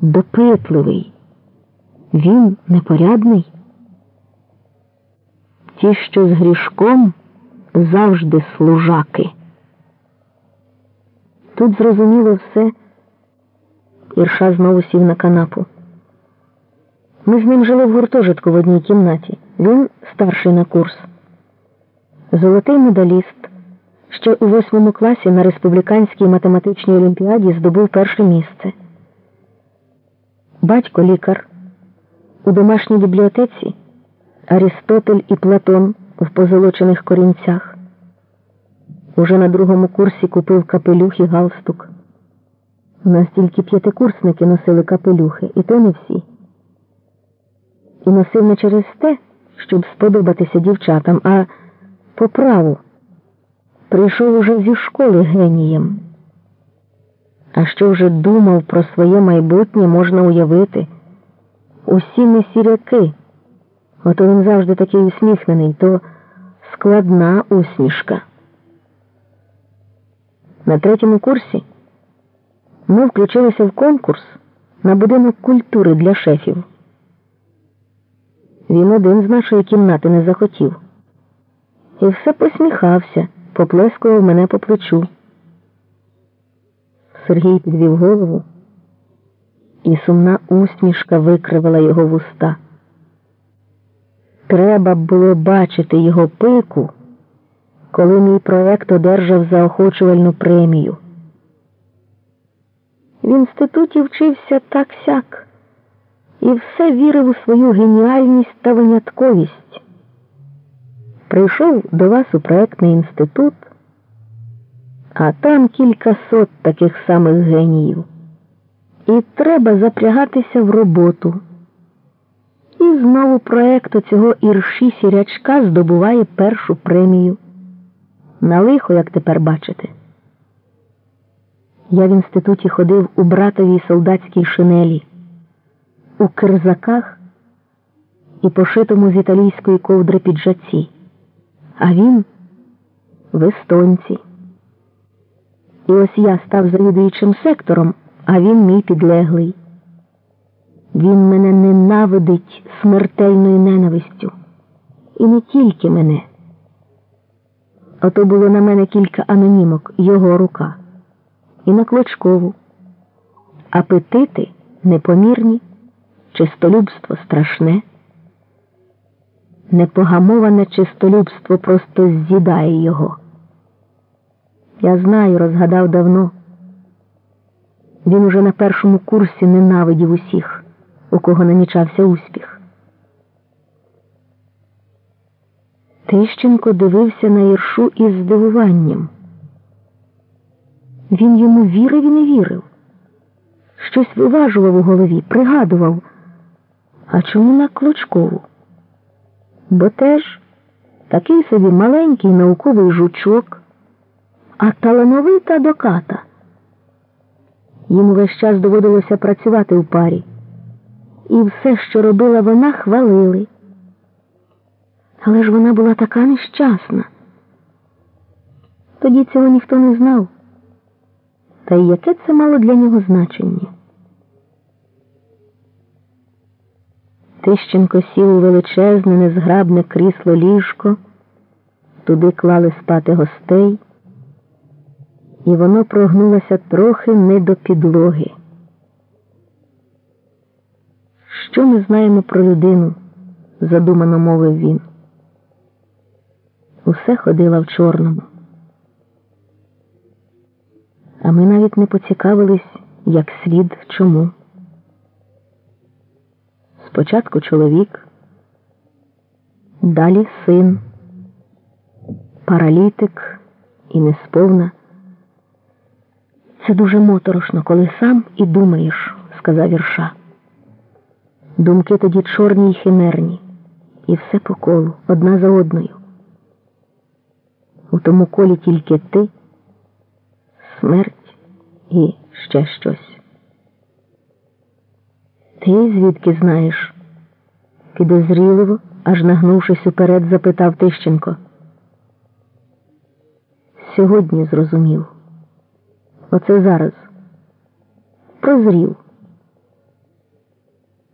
допитливий. Він непорядний. Ті, що з грішком завжди служаки. Тут зрозуміло все. Ірша знову сів на канапу. Ми з ним жили в гуртожитку в одній кімнаті. Він старший на курс. Золотий медаліст, що у восьмому класі на республіканській математичній олімпіаді здобув перше місце. Батько лікар. У домашній бібліотеці Арістотель і Платон в позолочених корінцях. Уже на другому курсі купив капелюх і галстук. У нас тільки п'ятикурсники носили капелюхи, і то не всі. І носив не через те, щоб сподобатися дівчатам, а по праву. Прийшов уже зі школи генієм. А що вже думав про своє майбутнє, можна уявити. Усі ми сіряки. Ото він завжди такий усміхнений, то складна усмішка. На третьому курсі ми включилися в конкурс на будинок культури для шефів. Він один з нашої кімнати не захотів. І все посміхався, поплескував мене по плечу. Сергій підвів голову, і сумна усмішка викривила його вуста. Треба було бачити його пику, коли мій проект одержав заохочувальну премію. В інституті вчився так сяк і все вірив у свою геніальність та винятковість. Прийшов до вас у проектний інститут, а там кілька сот таких самих геніїв. І треба запрягатися в роботу. І знову проект цього ірші сірячка здобуває першу премію. На лихо, як тепер бачите. Я в інституті ходив у братовій солдатській шинелі, у кирзаках і пошитому з італійської ковдри піджаці, а він в естонці. І ось я став завідуючим сектором, а він мій підлеглий. Він мене ненавидить смертельною ненавистю. І не тільки мене. Ото було на мене кілька анонімок, його рука, і на Клочкову. Апетити непомірні, чистолюбство страшне. Непогамоване чистолюбство просто з'їдає його. Я знаю, розгадав давно. Він уже на першому курсі ненавидів усіх, у кого намічався успіх. Тищенко дивився на Іршу із здивуванням. Він йому вірив і не вірив. Щось виважував у голові, пригадував. А чому на Клочкову? Бо теж такий собі маленький науковий жучок, а талановита доката. Йому весь час доводилося працювати в парі. І все, що робила вона, хвалили. Але ж вона була така нещасна. Тоді цього ніхто не знав. Та й яке це мало для нього значення? Тищенко сів у величезне, незграбне крісло ліжко, туди клали спати гостей, і воно прогнулося трохи не до підлоги. Що ми знаємо про людину? задумано мовив він. Усе ходила в чорному. А ми навіть не поцікавились, як слід чому. Спочатку чоловік, далі син, паралітик і несповна. Це дуже моторошно, коли сам і думаєш, сказав Ірша. Думки тоді чорні й химерні, і все по колу, одна за одною. У тому колі тільки ти, смерть і ще щось. Ти звідки знаєш? Підозріливо, аж нагнувшись уперед, запитав Тищенко. Сьогодні зрозумів. Оце зараз. Прозрів.